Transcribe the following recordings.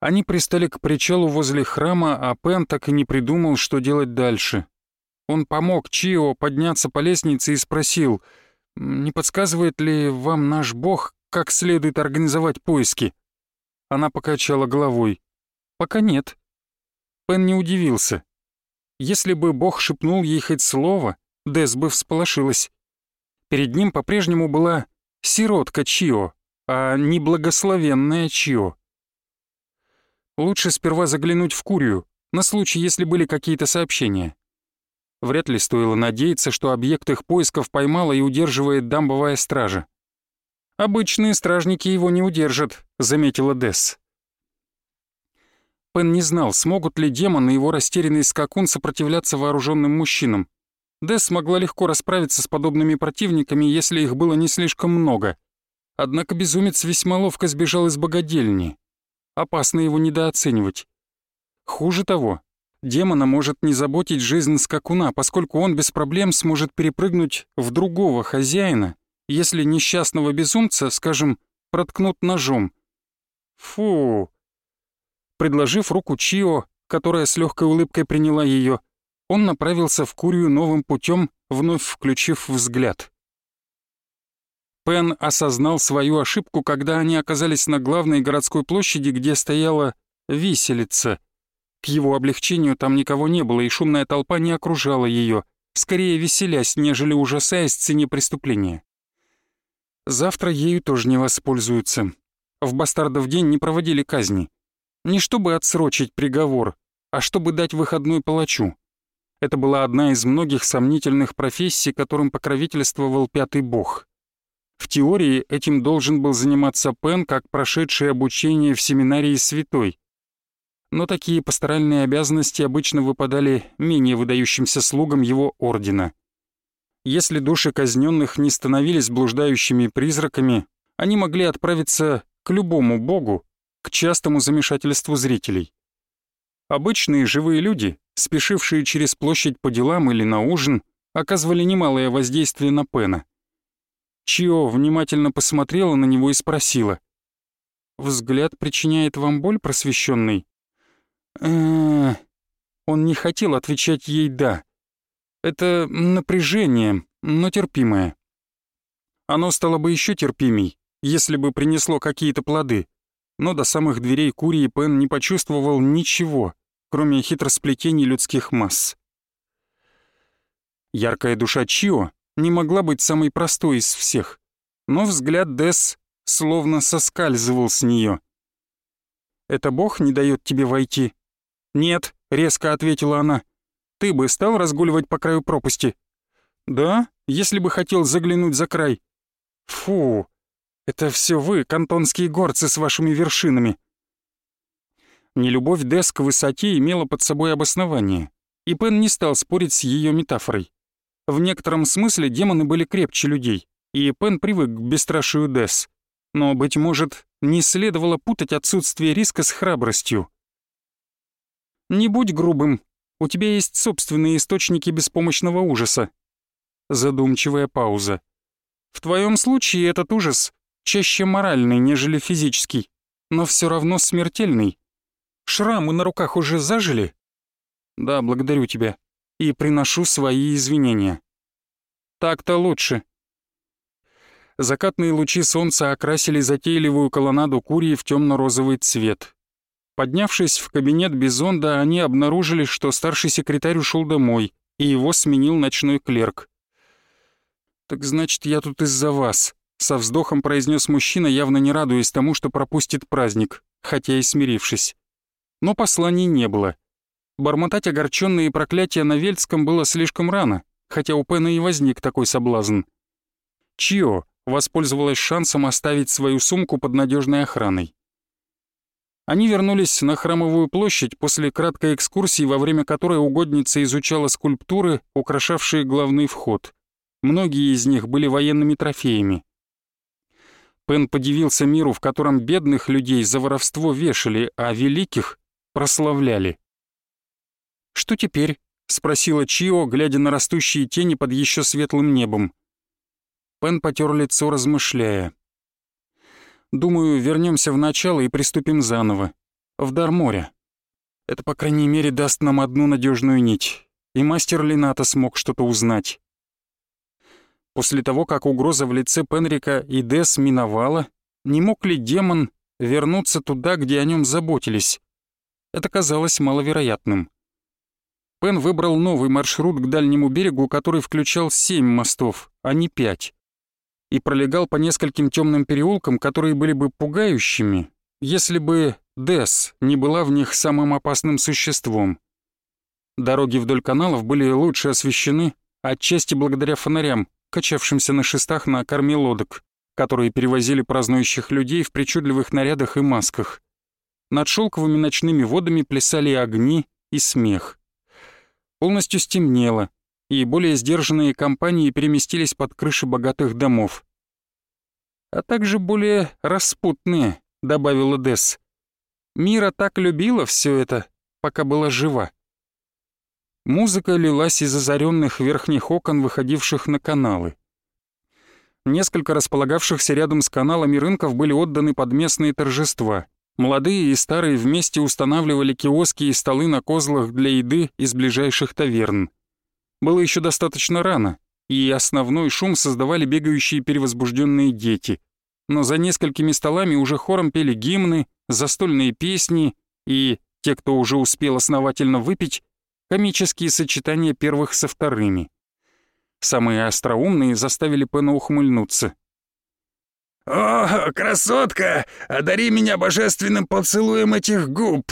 Они пристали к причалу возле храма, а Пен так и не придумал, что делать дальше. Он помог Чио подняться по лестнице и спросил, «Не подсказывает ли вам наш бог, как следует организовать поиски?» Она покачала головой. «Пока нет». Пен не удивился. Если бы бог шепнул ей хоть слово, Дес бы всполошилась. Перед ним по-прежнему была сиротка Чио, а не благословенная Чио. Лучше сперва заглянуть в Курию, на случай, если были какие-то сообщения. Вряд ли стоило надеяться, что объект их поисков поймала и удерживает дамбовая стража. «Обычные стражники его не удержат», — заметила Десс. Пен не знал, смогут ли демон и его растерянный скакун сопротивляться вооруженным мужчинам. Десс могла легко расправиться с подобными противниками, если их было не слишком много. Однако безумец весьма ловко сбежал из богадельни. Опасно его недооценивать. Хуже того, демона может не заботить жизнь скакуна, поскольку он без проблем сможет перепрыгнуть в другого хозяина, если несчастного безумца, скажем, проткнут ножом. Фу! Предложив руку Чио, которая с легкой улыбкой приняла ее, он направился в Курию новым путем, вновь включив взгляд. Пен осознал свою ошибку, когда они оказались на главной городской площади, где стояла виселица. К его облегчению там никого не было, и шумная толпа не окружала ее, скорее веселясь, нежели ужасаясь цене преступления. Завтра ею тоже не воспользуются. В Бастардов день не проводили казни. Не чтобы отсрочить приговор, а чтобы дать выходной палачу. Это была одна из многих сомнительных профессий, которым покровительствовал пятый бог. В теории этим должен был заниматься Пен, как прошедший обучение в семинарии святой. Но такие пасторальные обязанности обычно выпадали менее выдающимся слугам его ордена. Если души казненных не становились блуждающими призраками, они могли отправиться к любому богу, к частому замешательству зрителей. Обычные живые люди, спешившие через площадь по делам или на ужин, оказывали немалое воздействие на Пена. Чио внимательно посмотрела на него и спросила. «Взгляд причиняет вам боль, просвещенный?» э Он не хотел отвечать ей «да». Это напряжение, но терпимое. Оно стало бы еще терпимей, если бы принесло какие-то плоды, но до самых дверей Курии Пен не почувствовал ничего, кроме хитросплетений людских масс. Яркая душа Чио не могла быть самой простой из всех, но взгляд Дес словно соскальзывал с нее. «Это Бог не дает тебе войти?» «Нет», — резко ответила она. «Ты бы стал разгуливать по краю пропасти?» «Да, если бы хотел заглянуть за край». «Фу, это все вы, кантонские горцы с вашими вершинами». Нелюбовь Дес к высоте имела под собой обоснование, и Пен не стал спорить с ее метафорой. В некотором смысле демоны были крепче людей, и Пен привык к бесстрашию Дес. Но, быть может, не следовало путать отсутствие риска с храбростью. «Не будь грубым. У тебя есть собственные источники беспомощного ужаса». Задумчивая пауза. «В твоем случае этот ужас чаще моральный, нежели физический, но все равно смертельный. Шрамы на руках уже зажили?» «Да, благодарю тебя и приношу свои извинения. Так-то лучше. Закатные лучи солнца окрасили затейливую колоннаду Курии в темно-розовый цвет. Поднявшись в кабинет Бизонда, они обнаружили, что старший секретарь ушел домой, и его сменил ночной клерк. «Так значит, я тут из-за вас», — со вздохом произнес мужчина, явно не радуясь тому, что пропустит праздник, хотя и смирившись. Но посланий не было. Бормотать огорченные проклятия на Вельском было слишком рано, хотя у Пена и возник такой соблазн. Чио воспользовалась шансом оставить свою сумку под надежной охраной. Они вернулись на Храмовую площадь после краткой экскурсии, во время которой угодница изучала скульптуры, украшавшие главный вход. Многие из них были военными трофеями. Пен подивился миру, в котором бедных людей за воровство вешали, а великих прославляли. «Что теперь?» — спросила Чио, глядя на растущие тени под еще светлым небом. Пен потер лицо, размышляя. «Думаю, вернемся в начало и приступим заново. в дар моря. Это, по крайней мере, даст нам одну надежную нить, и мастер Лината смог что-то узнать. После того, как угроза в лице Пенрика и Дес миновала, не мог ли демон вернуться туда, где о нем заботились? Это казалось маловероятным. Пен выбрал новый маршрут к дальнему берегу, который включал семь мостов, а не пять, и пролегал по нескольким темным переулкам, которые были бы пугающими, если бы Дес не была в них самым опасным существом. Дороги вдоль каналов были лучше освещены, отчасти благодаря фонарям, качавшимся на шестах на корме лодок, которые перевозили празднующих людей в причудливых нарядах и масках. Над шелковыми ночными водами плясали огни и смех. Полностью стемнело, и более сдержанные компании переместились под крыши богатых домов. А также более распутные, — добавила Десс. «Мира так любила все это, пока была жива». Музыка лилась из озаренных верхних окон, выходивших на каналы. Несколько располагавшихся рядом с каналами рынков были отданы под местные торжества. Молодые и старые вместе устанавливали киоски и столы на козлах для еды из ближайших таверн. Было еще достаточно рано, и основной шум создавали бегающие перевозбужденные дети но за несколькими столами уже хором пели гимны, застольные песни и, те, кто уже успел основательно выпить, комические сочетания первых со вторыми. Самые остроумные заставили Пена ухмыльнуться. «О, красотка! Одари меня божественным поцелуем этих губ!»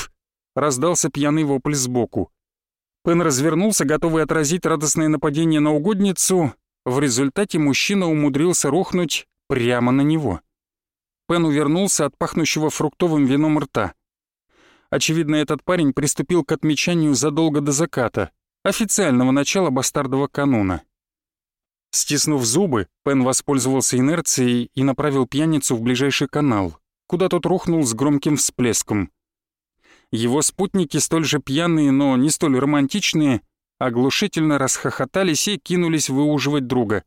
раздался пьяный вопль сбоку. Пен развернулся, готовый отразить радостное нападение на угодницу. В результате мужчина умудрился рухнуть прямо на него. Пен увернулся от пахнущего фруктовым вином рта. Очевидно, этот парень приступил к отмечанию задолго до заката, официального начала бастардового кануна. Стиснув зубы, Пен воспользовался инерцией и направил пьяницу в ближайший канал, куда тот рухнул с громким всплеском. Его спутники, столь же пьяные, но не столь романтичные, оглушительно расхохотались и кинулись выуживать друга.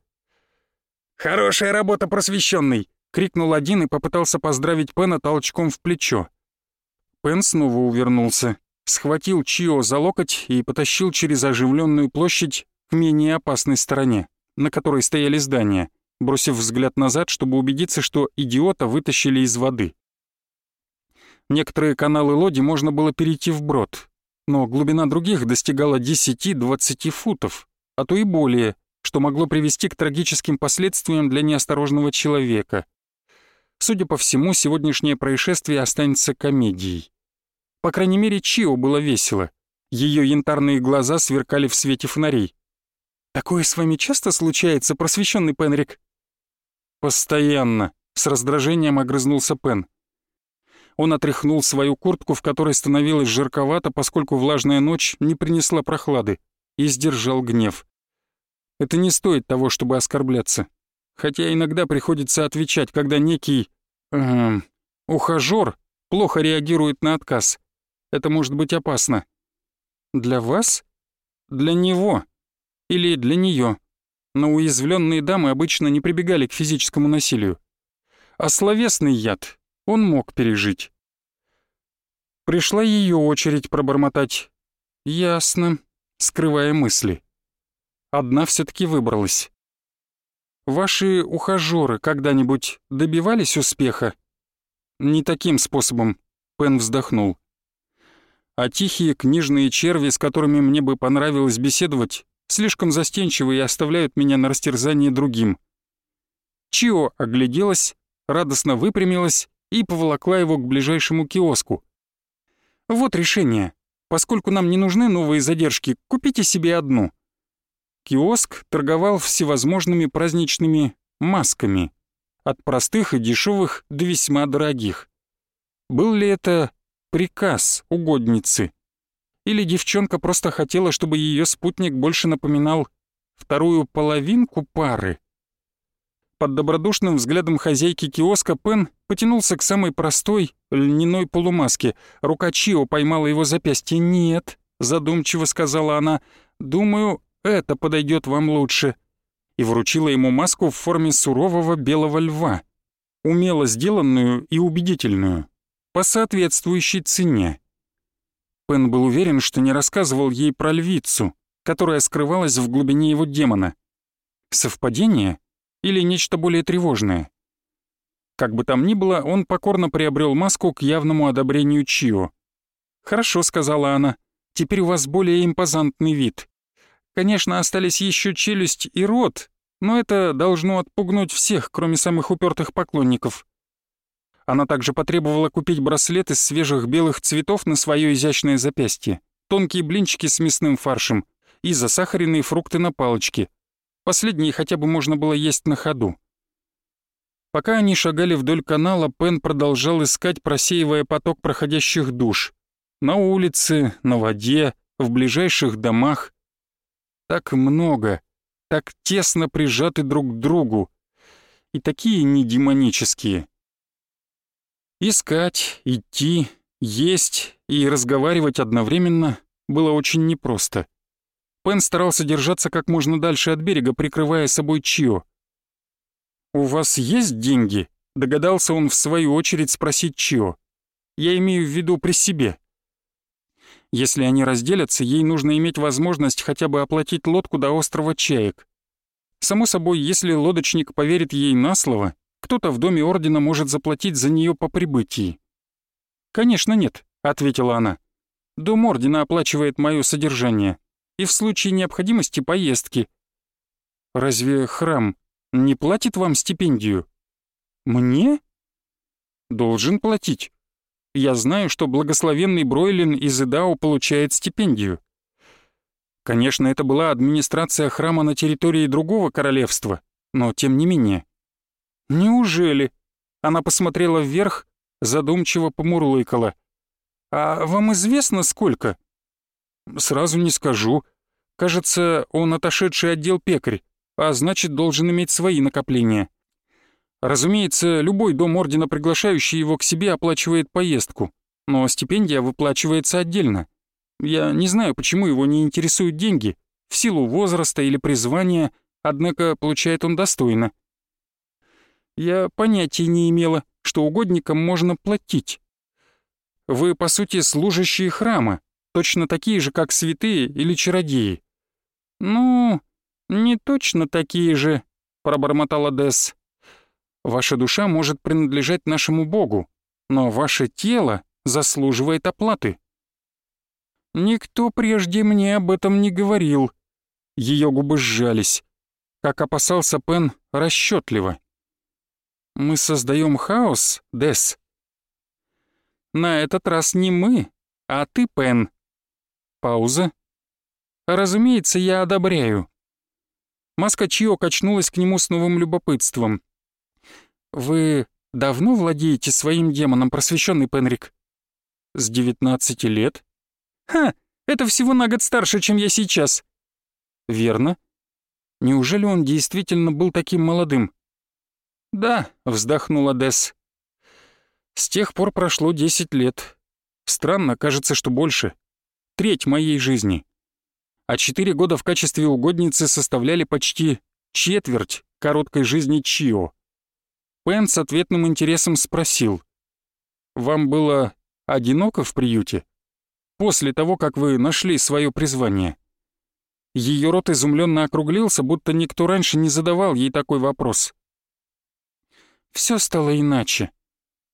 «Хорошая работа, просвещенный! — крикнул один и попытался поздравить Пена толчком в плечо. Пен снова увернулся, схватил Чио за локоть и потащил через оживленную площадь к менее опасной стороне, на которой стояли здания, бросив взгляд назад, чтобы убедиться, что идиота вытащили из воды. Некоторые каналы лоди можно было перейти вброд, но глубина других достигала 10-20 футов, а то и более, что могло привести к трагическим последствиям для неосторожного человека. Судя по всему, сегодняшнее происшествие останется комедией. По крайней мере, Чио было весело. Ее янтарные глаза сверкали в свете фонарей. «Такое с вами часто случается, просвещенный Пенрик?» «Постоянно», — с раздражением огрызнулся Пен. Он отряхнул свою куртку, в которой становилось жарковато, поскольку влажная ночь не принесла прохлады, и сдержал гнев. «Это не стоит того, чтобы оскорбляться хотя иногда приходится отвечать, когда некий... Эм, ухажёр плохо реагирует на отказ. Это может быть опасно. Для вас? Для него. Или для неё. Но уязвленные дамы обычно не прибегали к физическому насилию. А словесный яд он мог пережить. Пришла ее очередь пробормотать. «Ясно», скрывая мысли. Одна все таки выбралась. Ваши ухажёры когда-нибудь добивались успеха? Не таким способом, Пен вздохнул. А тихие книжные черви, с которыми мне бы понравилось беседовать, слишком застенчивы и оставляют меня на растерзание другим. Чио огляделась, радостно выпрямилась и поволокла его к ближайшему киоску. Вот решение. Поскольку нам не нужны новые задержки, купите себе одну. Киоск торговал всевозможными праздничными масками, от простых и дешевых до весьма дорогих. Был ли это приказ угодницы? Или девчонка просто хотела, чтобы ее спутник больше напоминал вторую половинку пары? Под добродушным взглядом хозяйки киоска Пен потянулся к самой простой льняной полумаске. Рука Чио поймала его запястье. «Нет», — задумчиво сказала она, — «думаю, это подойдет вам лучше», и вручила ему маску в форме сурового белого льва, умело сделанную и убедительную. по соответствующей цене. Пен был уверен, что не рассказывал ей про львицу, которая скрывалась в глубине его демона. Совпадение или нечто более тревожное? Как бы там ни было, он покорно приобрел маску к явному одобрению Чио. «Хорошо», — сказала она, — «теперь у вас более импозантный вид. Конечно, остались еще челюсть и рот, но это должно отпугнуть всех, кроме самых упертых поклонников». Она также потребовала купить браслет из свежих белых цветов на свое изящное запястье, тонкие блинчики с мясным фаршем и засахаренные фрукты на палочке. Последние хотя бы можно было есть на ходу. Пока они шагали вдоль канала, Пен продолжал искать, просеивая поток проходящих душ. На улице, на воде, в ближайших домах. Так много, так тесно прижаты друг к другу. И такие не демонические. Искать, идти, есть и разговаривать одновременно было очень непросто. Пен старался держаться как можно дальше от берега, прикрывая собой Чио. «У вас есть деньги?» — догадался он в свою очередь спросить Чио. «Я имею в виду при себе». Если они разделятся, ей нужно иметь возможность хотя бы оплатить лодку до острова Чаек. Само собой, если лодочник поверит ей на слово, кто-то в доме ордена может заплатить за нее по прибытии. «Конечно нет», — ответила она. «Дом ордена оплачивает мое содержание, и в случае необходимости поездки». «Разве храм не платит вам стипендию?» «Мне?» «Должен платить. Я знаю, что благословенный Бройлин из Идау получает стипендию. Конечно, это была администрация храма на территории другого королевства, но тем не менее. Неужели? Она посмотрела вверх, задумчиво помурлыкала. А вам известно сколько? Сразу не скажу. Кажется, он отошедший отдел пекарь, а значит, должен иметь свои накопления. Разумеется, любой дом ордена, приглашающий его к себе, оплачивает поездку, но стипендия выплачивается отдельно. Я не знаю, почему его не интересуют деньги, в силу возраста или призвания, однако получает он достойно. Я понятия не имела, что угодникам можно платить. Вы, по сути, служащие храма, точно такие же, как святые или чародеи. Ну, не точно такие же, пробормотала Десс. Ваша душа может принадлежать нашему Богу, но ваше тело заслуживает оплаты. Никто прежде мне об этом не говорил. Ее губы сжались. Как опасался Пен, расчетливо. Мы создаем хаос, Дес. На этот раз не мы, а ты, Пен. Пауза. Разумеется, я одобряю. Маска Чио качнулась к нему с новым любопытством. «Вы давно владеете своим демоном, просвещенный Пенрик?» «С девятнадцати лет». «Ха! Это всего на год старше, чем я сейчас». «Верно. Неужели он действительно был таким молодым?» «Да», — вздохнула Десс. «С тех пор прошло десять лет. Странно, кажется, что больше. Треть моей жизни. А четыре года в качестве угодницы составляли почти четверть короткой жизни Чио. Пен с ответным интересом спросил. «Вам было одиноко в приюте? После того, как вы нашли свое призвание?» Ее рот изумленно округлился, будто никто раньше не задавал ей такой вопрос. Все стало иначе.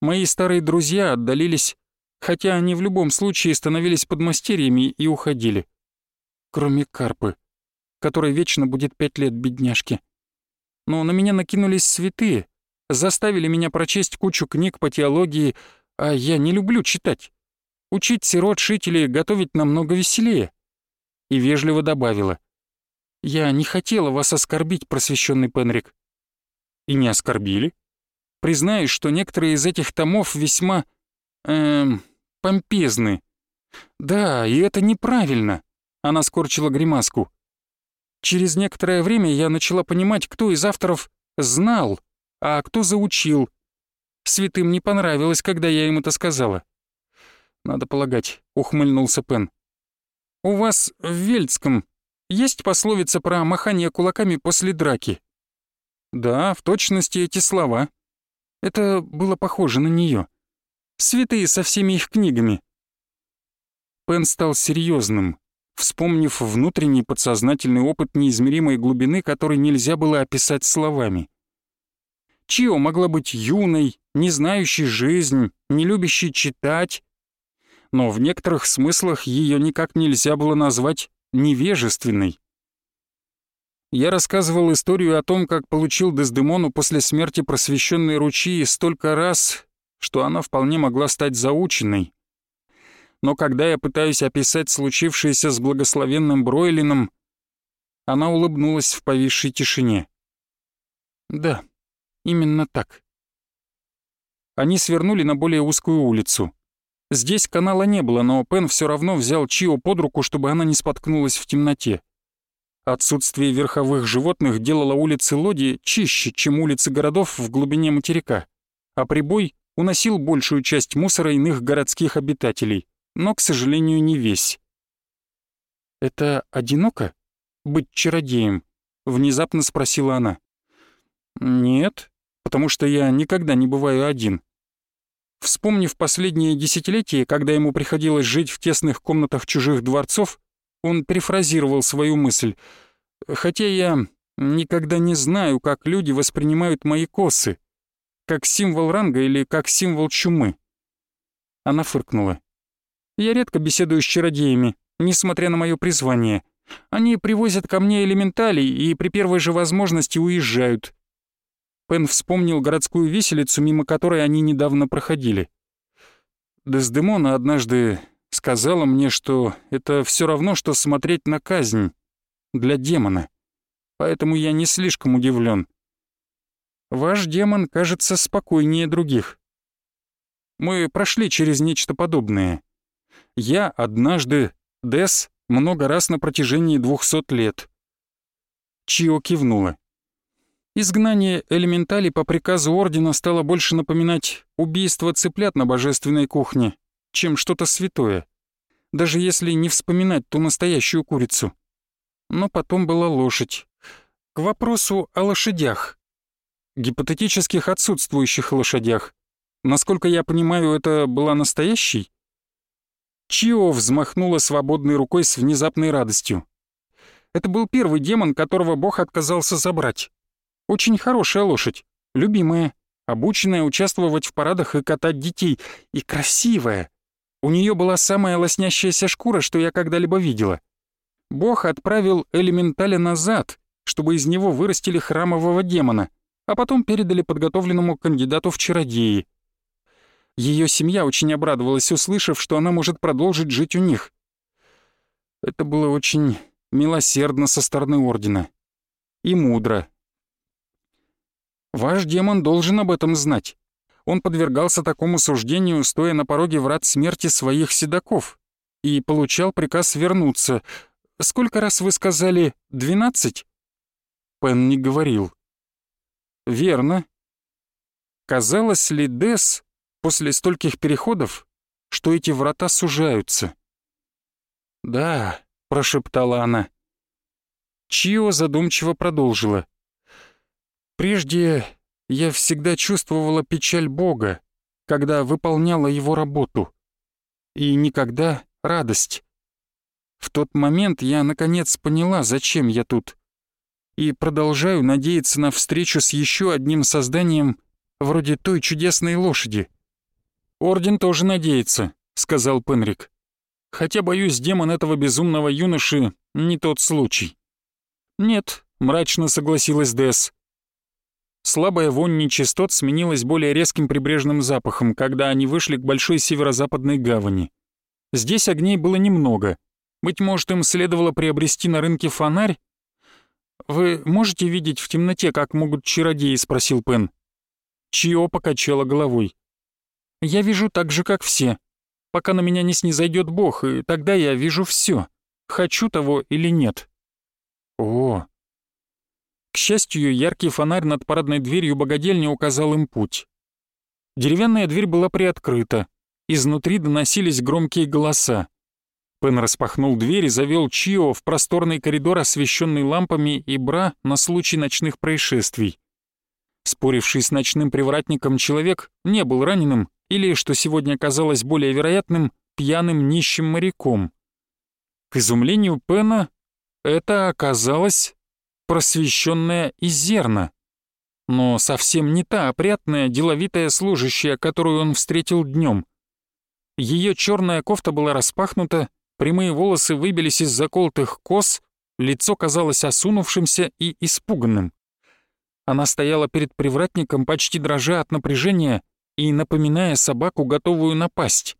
Мои старые друзья отдалились, хотя они в любом случае становились подмастерьями и уходили. Кроме Карпы, которой вечно будет пять лет бедняжки. Но на меня накинулись святые, заставили меня прочесть кучу книг по теологии, а я не люблю читать. Учить сирот шить или готовить намного веселее. И вежливо добавила. Я не хотела вас оскорбить, просвещенный Пенрик. И не оскорбили. Признаюсь, что некоторые из этих томов весьма... эм... помпезны. Да, и это неправильно. Она скорчила гримаску. Через некоторое время я начала понимать, кто из авторов знал а кто заучил. Святым не понравилось, когда я им это сказала. Надо полагать, ухмыльнулся Пен. У вас в Вельцком есть пословица про махание кулаками после драки? Да, в точности эти слова. Это было похоже на нее. Святые со всеми их книгами. Пен стал серьезным, вспомнив внутренний подсознательный опыт неизмеримой глубины, который нельзя было описать словами. Чио могла быть юной, не знающей жизнь, не любящей читать, но в некоторых смыслах ее никак нельзя было назвать невежественной. Я рассказывал историю о том, как получил Дездемону после смерти просвещенной ручьи столько раз, что она вполне могла стать заученной. Но когда я пытаюсь описать случившееся с благословенным Бройлином, она улыбнулась в повисшей тишине. Да, именно так. Они свернули на более узкую улицу. Здесь канала не было, но Пен все равно взял Чио под руку, чтобы она не споткнулась в темноте. Отсутствие верховых животных делало улицы Лоди чище, чем улицы городов в глубине материка, а прибой уносил большую часть мусора иных городских обитателей, но, к сожалению, не весь. «Это одиноко? Быть чародеем?» — внезапно спросила она. «Нет, потому что я никогда не бываю один. Вспомнив последние десятилетия, когда ему приходилось жить в тесных комнатах чужих дворцов, он перефразировал свою мысль. «Хотя я никогда не знаю, как люди воспринимают мои косы, как символ ранга или как символ чумы». Она фыркнула. «Я редко беседую с чародеями, несмотря на мое призвание. Они привозят ко мне элементалей и при первой же возможности уезжают. Пен вспомнил городскую виселицу, мимо которой они недавно проходили. Дездемона однажды сказала мне, что это все равно, что смотреть на казнь для демона. Поэтому я не слишком удивлен. Ваш демон кажется спокойнее других. Мы прошли через нечто подобное. Я однажды, Дес, много раз на протяжении двухсот лет. Чио кивнула. Изгнание элементалей по приказу Ордена стало больше напоминать убийство цыплят на божественной кухне, чем что-то святое, даже если не вспоминать ту настоящую курицу. Но потом была лошадь. К вопросу о лошадях. Гипотетических отсутствующих лошадях. Насколько я понимаю, это была настоящей? Чио взмахнула свободной рукой с внезапной радостью. Это был первый демон, которого Бог отказался забрать. Очень хорошая лошадь, любимая, обученная участвовать в парадах и катать детей, и красивая. У нее была самая лоснящаяся шкура, что я когда-либо видела. Бог отправил элементаля назад, чтобы из него вырастили храмового демона, а потом передали подготовленному кандидату в чародеи. Ее семья очень обрадовалась, услышав, что она может продолжить жить у них. Это было очень милосердно со стороны Ордена. И мудро, Ваш демон должен об этом знать. Он подвергался такому суждению, стоя на пороге врат смерти своих седаков, и получал приказ вернуться. Сколько раз вы сказали «двенадцать»?» Пен не говорил. «Верно. Казалось ли Дес после стольких переходов, что эти врата сужаются?» «Да», — прошептала она. Чио задумчиво продолжила. Прежде я всегда чувствовала печаль Бога, когда выполняла его работу, и никогда радость. В тот момент я наконец поняла, зачем я тут, и продолжаю надеяться на встречу с еще одним созданием вроде той чудесной лошади. «Орден тоже надеется», — сказал Пенрик. «Хотя, боюсь, демон этого безумного юноши не тот случай». «Нет», — мрачно согласилась Дэс. Слабая вонь нечистот сменилась более резким прибрежным запахом, когда они вышли к большой северо-западной гавани. Здесь огней было немного. Быть может, им следовало приобрести на рынке фонарь? «Вы можете видеть в темноте, как могут чародеи?» — спросил Пен. Чио покачала головой. «Я вижу так же, как все. Пока на меня не снизойдет Бог, и тогда я вижу все. Хочу того или нет». «О, к счастью, яркий фонарь над парадной дверью богадельни указал им путь. Деревянная дверь была приоткрыта. Изнутри доносились громкие голоса. Пен распахнул дверь и завел Чио в просторный коридор, освещенный лампами и бра на случай ночных происшествий. Споривший с ночным привратником человек не был раненым или, что сегодня казалось более вероятным, пьяным нищим моряком. К изумлению Пена это оказалось просвещенная Изерна, но совсем не та опрятная, деловитая служащая, которую он встретил днем. Ее черная кофта была распахнута, прямые волосы выбились из заколотых кос, лицо казалось осунувшимся и испуганным. Она стояла перед привратником, почти дрожа от напряжения и напоминая собаку, готовую напасть.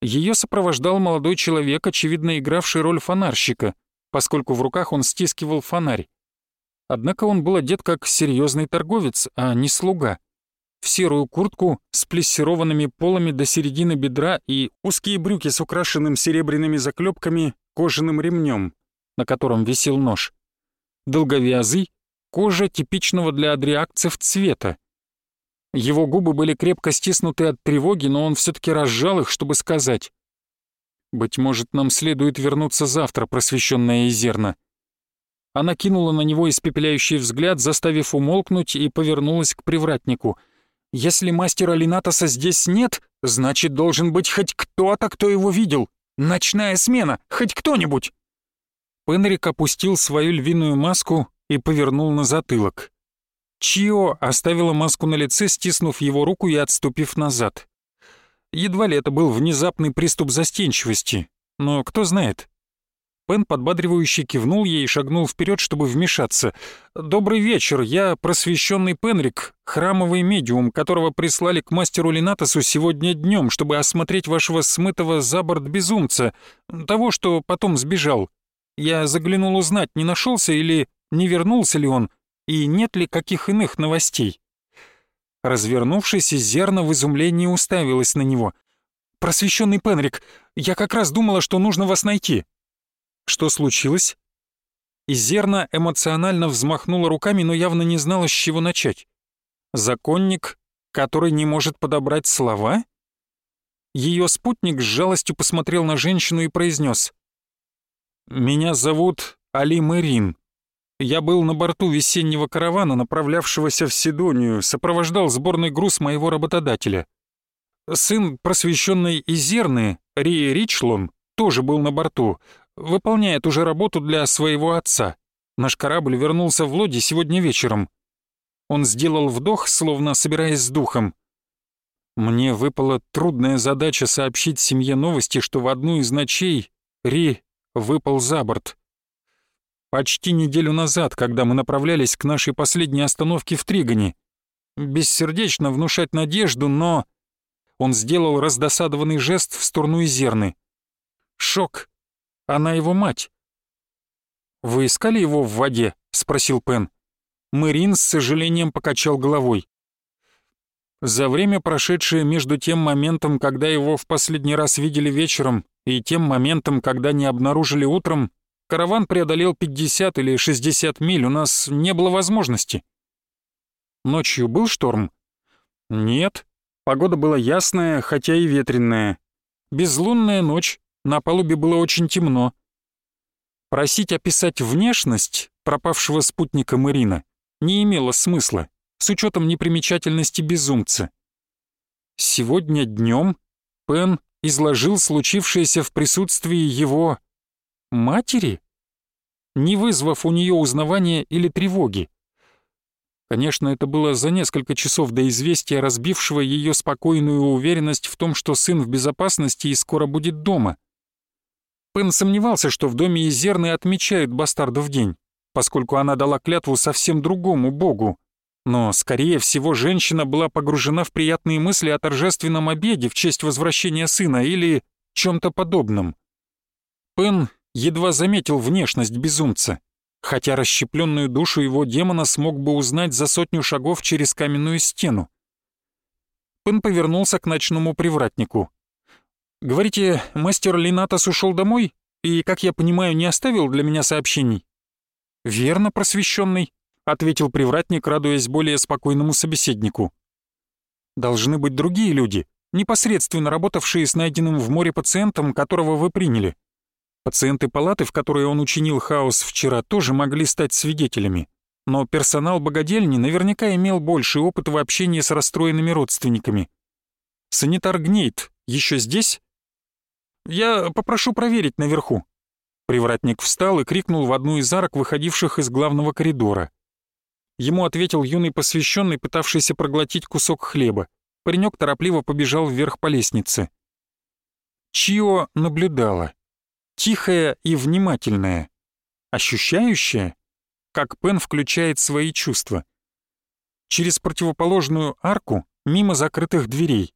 Ее сопровождал молодой человек, очевидно игравший роль фонарщика, поскольку в руках он стискивал фонарь. Однако он был одет как серьезный торговец, а не слуга. В серую куртку с плессированными полами до середины бедра и узкие брюки с украшенным серебряными заклепками кожаным ремнем, на котором висел нож. Долговязый, кожа типичного для адриакцев цвета. Его губы были крепко стиснуты от тревоги, но он все таки разжал их, чтобы сказать. «Быть может, нам следует вернуться завтра, просвещенная Изерна». Она кинула на него испепеляющий взгляд, заставив умолкнуть, и повернулась к привратнику. «Если мастера Линатоса здесь нет, значит, должен быть хоть кто-то, кто его видел. Ночная смена, хоть кто-нибудь!» Пенрик опустил свою львиную маску и повернул на затылок. Чио оставила маску на лице, стиснув его руку и отступив назад. Едва ли это был внезапный приступ застенчивости, но кто знает. Пен подбадривающе кивнул ей и шагнул вперед, чтобы вмешаться. «Добрый вечер, я просвещенный Пенрик, храмовый медиум, которого прислали к мастеру Линатосу сегодня днем, чтобы осмотреть вашего смытого за борт безумца, того, что потом сбежал. Я заглянул узнать, не нашелся или не вернулся ли он, и нет ли каких иных новостей. Развернувшись, Зерна в изумлении уставилась на него. «Просвещенный Пенрик, я как раз думала, что нужно вас найти». «Что случилось?» Изерна эмоционально взмахнула руками, но явно не знала, с чего начать. «Законник, который не может подобрать слова?» Ее спутник с жалостью посмотрел на женщину и произнес. «Меня зовут Али Мэрин. Я был на борту весеннего каравана, направлявшегося в Сидонию, сопровождал сборный груз моего работодателя. Сын просвещенной Изерны, Ри Ричлон, тоже был на борту, выполняет уже работу для своего отца. Наш корабль вернулся в лоде сегодня вечером. Он сделал вдох, словно собираясь с духом. Мне выпала трудная задача сообщить семье новости, что в одну из ночей Ри выпал за борт. Почти неделю назад, когда мы направлялись к нашей последней остановке в Тригоне. Бессердечно внушать надежду, но... Он сделал раздосадованный жест в сторону Изерны. Шок. Она его мать. «Вы искали его в воде?» — спросил Пен. Мэрин с сожалением покачал головой. За время, прошедшее между тем моментом, когда его в последний раз видели вечером, и тем моментом, когда не обнаружили утром, Караван преодолел 50 или 60 миль, у нас не было возможности. Ночью был шторм? Нет. Погода была ясная, хотя и ветреная. Безлунная ночь, на палубе было очень темно. Просить описать внешность пропавшего спутника Марина не имело смысла, с учетом непримечательности безумца. Сегодня днем Пен изложил случившееся в присутствии его Матери? Не вызвав у нее узнавания или тревоги. Конечно, это было за несколько часов до известия, разбившего ее спокойную уверенность в том, что сын в безопасности и скоро будет дома. Пен сомневался, что в доме Изерны отмечают бастарду в день, поскольку она дала клятву совсем другому богу. Но, скорее всего, женщина была погружена в приятные мысли о торжественном обеде в честь возвращения сына или чем-то подобном. Пен едва заметил внешность безумца, хотя расщепленную душу его демона смог бы узнать за сотню шагов через каменную стену. Пен повернулся к ночному привратнику. «Говорите, мастер Линатос ушел домой и, как я понимаю, не оставил для меня сообщений?» «Верно, просвещенный», — ответил привратник, радуясь более спокойному собеседнику. «Должны быть другие люди, непосредственно работавшие с найденным в море пациентом, которого вы приняли. Пациенты палаты, в которой он учинил хаос вчера, тоже могли стать свидетелями. Но персонал богадельни наверняка имел больший опыт в общении с расстроенными родственниками. Санитар Гнейт еще здесь?» «Я попрошу проверить наверху». Привратник встал и крикнул в одну из арок, выходивших из главного коридора. Ему ответил юный посвященный, пытавшийся проглотить кусок хлеба. Паренек торопливо побежал вверх по лестнице. Чио наблюдала. Тихая и внимательная. Ощущающая, как Пен включает свои чувства. Через противоположную арку, мимо закрытых дверей.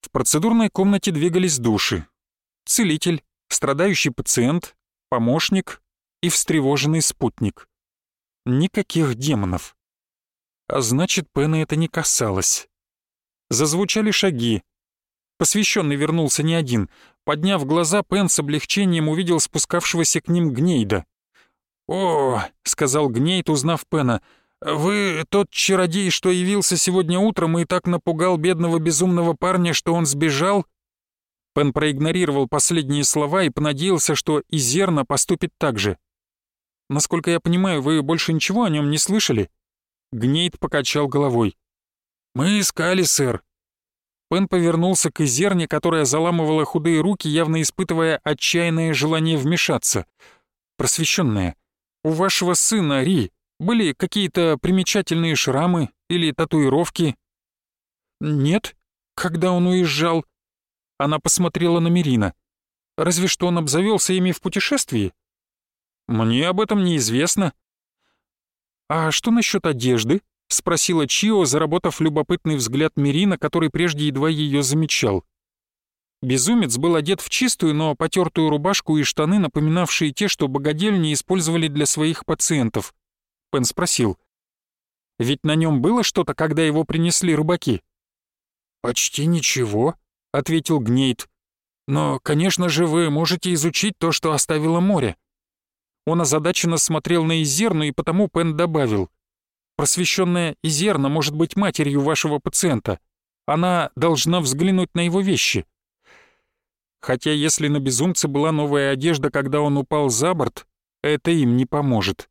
В процедурной комнате двигались души. Целитель, страдающий пациент, помощник и встревоженный спутник. Никаких демонов. А значит, Пена это не касалось. Зазвучали шаги. Посвященный вернулся не один. Подняв глаза, Пен с облегчением увидел спускавшегося к ним Гнейда. «О!» — сказал Гнейд, узнав Пена. «Вы тот чародей, что явился сегодня утром и так напугал бедного безумного парня, что он сбежал?» Пен проигнорировал последние слова и понадеялся, что и Зерна поступит так же. «Насколько я понимаю, вы больше ничего о нем не слышали?» Гнейд покачал головой. «Мы искали, сэр». Пен повернулся к Изерне, которая заламывала худые руки, явно испытывая отчаянное желание вмешаться. «Просвещенная, у вашего сына, Ри, были какие-то примечательные шрамы или татуировки?» «Нет. Когда он уезжал?» Она посмотрела на Мирина. «Разве что он обзавелся ими в путешествии?» «Мне об этом неизвестно». «А что насчет одежды?» — спросила Чио, заработав любопытный взгляд Мирина, который прежде едва ее замечал. Безумец был одет в чистую, но потертую рубашку и штаны, напоминавшие те, что богадельни использовали для своих пациентов. Пен спросил. «Ведь на нем было что-то, когда его принесли рыбаки?» «Почти ничего», — ответил Гнейт. «Но, конечно же, вы можете изучить то, что оставило море». Он озадаченно смотрел на Изерну, и потому Пен добавил. «Просвещенная Изерна может быть матерью вашего пациента. Она должна взглянуть на его вещи». Хотя если на безумце была новая одежда, когда он упал за борт, это им не поможет.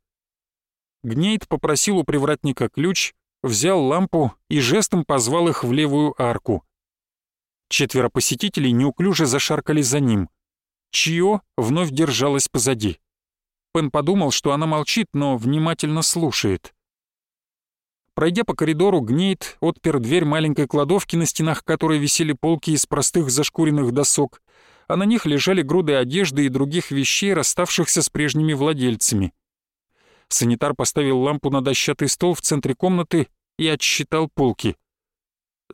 Гнейт попросил у привратника ключ, взял лампу и жестом позвал их в левую арку. Четверо посетителей неуклюже зашаркали за ним. Чье вновь держалась позади. Пен подумал, что она молчит, но внимательно слушает. Пройдя по коридору, Гнейт отпер дверь маленькой кладовки, на стенах которой висели полки из простых зашкуренных досок, а на них лежали груды одежды и других вещей, расставшихся с прежними владельцами. Санитар поставил лампу на дощатый стол в центре комнаты и отсчитал полки.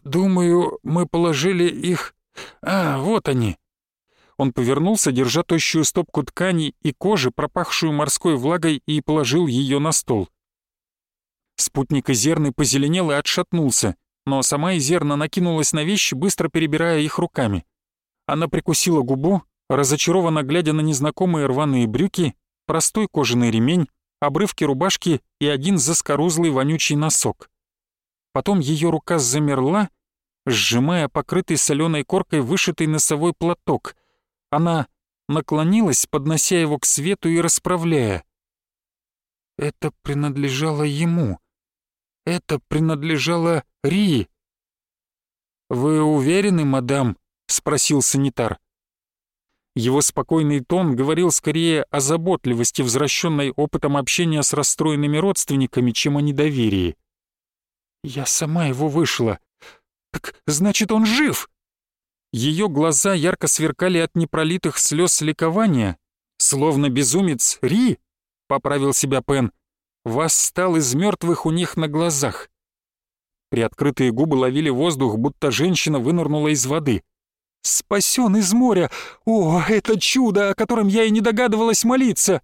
«Думаю, мы положили их... А, вот они!» Он повернулся, держа тощую стопку ткани и кожи, пропахшую морской влагой, и положил ее на стол. Спутник Изерны позеленел и отшатнулся, но сама Изерна накинулась на вещи, быстро перебирая их руками. Она прикусила губу, разочарованно глядя на незнакомые рваные брюки, простой кожаный ремень, обрывки рубашки и один заскорузлый вонючий носок. Потом ее рука замерла, сжимая покрытый соленой коркой вышитый носовой платок. Она наклонилась, поднося его к свету и расправляя. Это принадлежало ему. Это принадлежало Ри. «Вы уверены, мадам?» — спросил санитар. Его спокойный тон говорил скорее о заботливости, возвращенной опытом общения с расстроенными родственниками, чем о недоверии. «Я сама его вышла. Так значит, он жив!» Ее глаза ярко сверкали от непролитых слез ликования, словно безумец Ри, — поправил себя Пен, — восстал из мертвых у них на глазах. Приоткрытые губы ловили воздух, будто женщина вынырнула из воды. Спасен из моря! О, это чудо, о котором я и не догадывалась молиться!»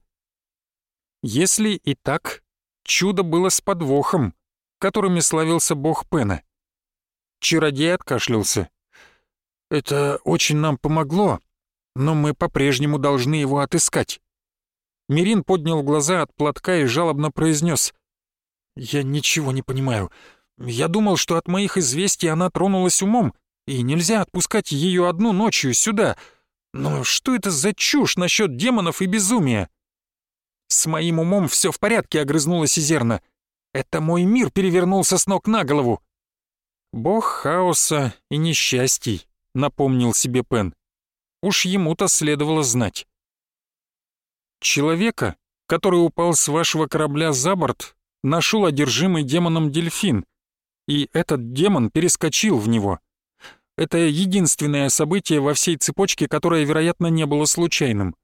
Если и так, чудо было с подвохом, которыми славился бог Пена. Чародей откашлялся. «Это очень нам помогло, но мы по-прежнему должны его отыскать». Мирин поднял глаза от платка и жалобно произнес: «Я ничего не понимаю. Я думал, что от моих известий она тронулась умом, и нельзя отпускать ее одну ночью сюда. Но что это за чушь насчет демонов и безумия? С моим умом все в порядке, огрызнулась Изерна. Это мой мир перевернулся с ног на голову. «Бог хаоса и несчастий», — напомнил себе Пен. Уж ему-то следовало знать. Человека, который упал с вашего корабля за борт, нашел одержимый демоном дельфин, и этот демон перескочил в него. Это единственное событие во всей цепочке, которое, вероятно, не было случайным.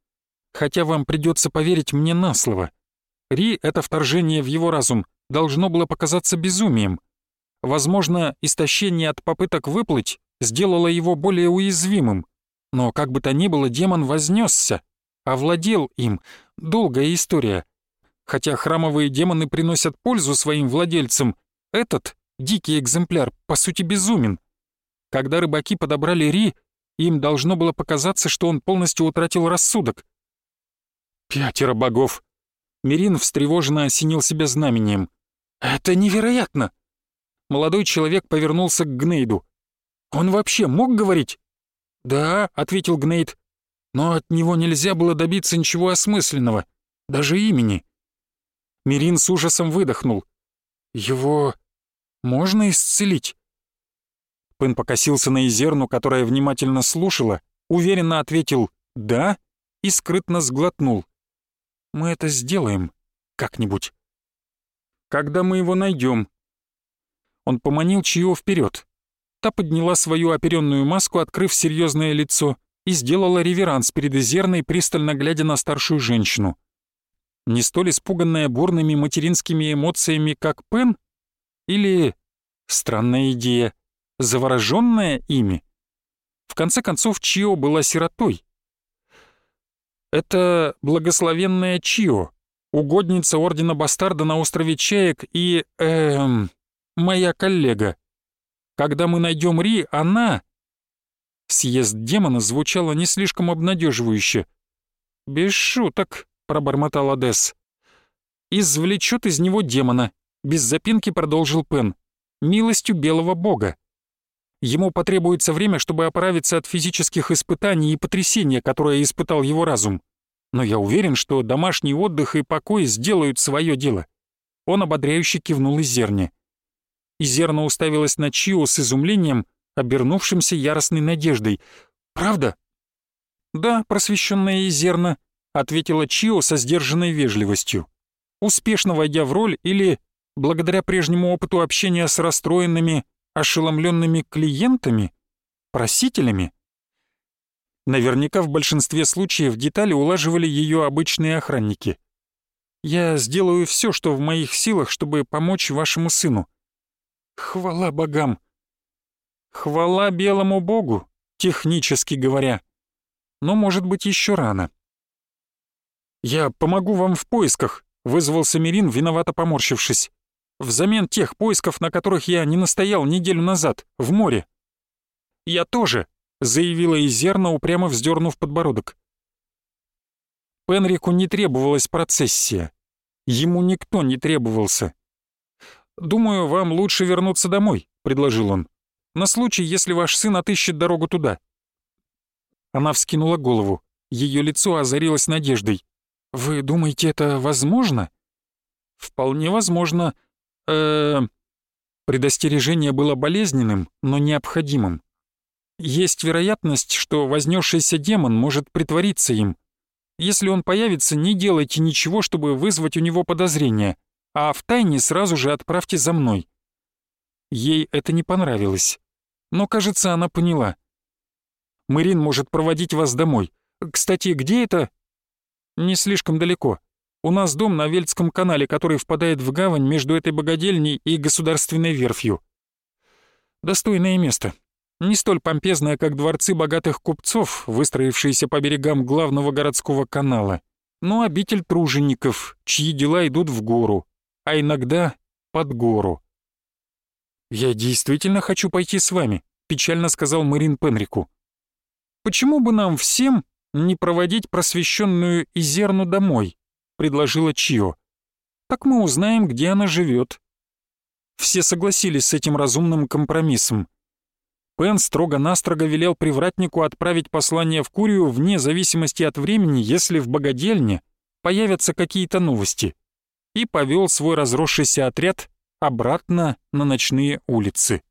Хотя вам придется поверить мне на слово. Ри, это вторжение в его разум, должно было показаться безумием. Возможно, истощение от попыток выплыть сделало его более уязвимым. Но как бы то ни было, демон вознесся, овладел им. Долгая история. Хотя храмовые демоны приносят пользу своим владельцам, этот, дикий экземпляр, по сути безумен. Когда рыбаки подобрали Ри, им должно было показаться, что он полностью утратил рассудок. Пятеро богов. Мирин встревоженно осенил себя знамением. «Это невероятно!» Молодой человек повернулся к Гнейду. «Он вообще мог говорить?» «Да», — ответил Гнейд. «Но от него нельзя было добиться ничего осмысленного, даже имени». Мирин с ужасом выдохнул. «Его можно исцелить?» Пын покосился на Изерну, которая внимательно слушала, уверенно ответил «да» и скрытно сглотнул. «Мы это сделаем как-нибудь». «Когда мы его найдем?» Он поманил Чио вперед. Та подняла свою оперенную маску, открыв серьезное лицо, и сделала реверанс перед Изерной, пристально глядя на старшую женщину. Не столь испуганная бурными материнскими эмоциями, как Пен? Или... Странная идея завороженная ими. В конце концов, Чио была сиротой. Это благословенная Чио, угодница Ордена Бастарда на острове Чаек и... эм... моя коллега. Когда мы найдем Ри, она... Съезд демона звучало не слишком обнадеживающе. «Без шуток», — пробормотал Одесс. «Извлечет из него демона», — без запинки продолжил Пен. «Милостью белого бога. Ему потребуется время, чтобы оправиться от физических испытаний и потрясения, которое испытал его разум. Но я уверен, что домашний отдых и покой сделают свое дело. Он ободряюще кивнул Изерне. Изерна уставилась на Чио с изумлением, обернувшимся яростной надеждой. «Правда?» «Да, просвещенная Изерна», — ответила Чио со сдержанной вежливостью. Успешно войдя в роль или, благодаря прежнему опыту общения с расстроенными, ошеломленными клиентами, просителями. Наверняка в большинстве случаев детали улаживали ее обычные охранники. Я сделаю все, что в моих силах, чтобы помочь вашему сыну. Хвала богам! Хвала белому богу, технически говоря. Но, может быть, еще рано. Я помогу вам в поисках, вызвался Мирин, виновато поморщившись взамен тех поисков, на которых я не настоял неделю назад, в море. «Я тоже», — заявила Изерна, упрямо вздернув подбородок. Пенрику не требовалась процессия. Ему никто не требовался. «Думаю, вам лучше вернуться домой», — предложил он. «На случай, если ваш сын отыщет дорогу туда». Она вскинула голову. Ее лицо озарилось надеждой. «Вы думаете, это возможно?» «Вполне возможно, э Предостережение было болезненным, но необходимым. Есть вероятность, что вознесшийся демон может притвориться им. Если он появится, не делайте ничего, чтобы вызвать у него подозрения, а втайне сразу же отправьте за мной. Ей это не понравилось. Но, кажется, она поняла. Мэрин может проводить вас домой. Кстати, где это? Не слишком далеко. У нас дом на Вельдском канале, который впадает в гавань между этой богадельней и государственной верфью. Достойное место. Не столь помпезное, как дворцы богатых купцов, выстроившиеся по берегам главного городского канала, но обитель тружеников, чьи дела идут в гору, а иногда под гору. «Я действительно хочу пойти с вами», — печально сказал Марин Пенрику. «Почему бы нам всем не проводить просвещенную Изерну домой?» — предложила Чио. «Так мы узнаем, где она живет». Все согласились с этим разумным компромиссом. Пен строго-настрого велел привратнику отправить послание в Курию вне зависимости от времени, если в богадельне появятся какие-то новости, и повел свой разросшийся отряд обратно на ночные улицы.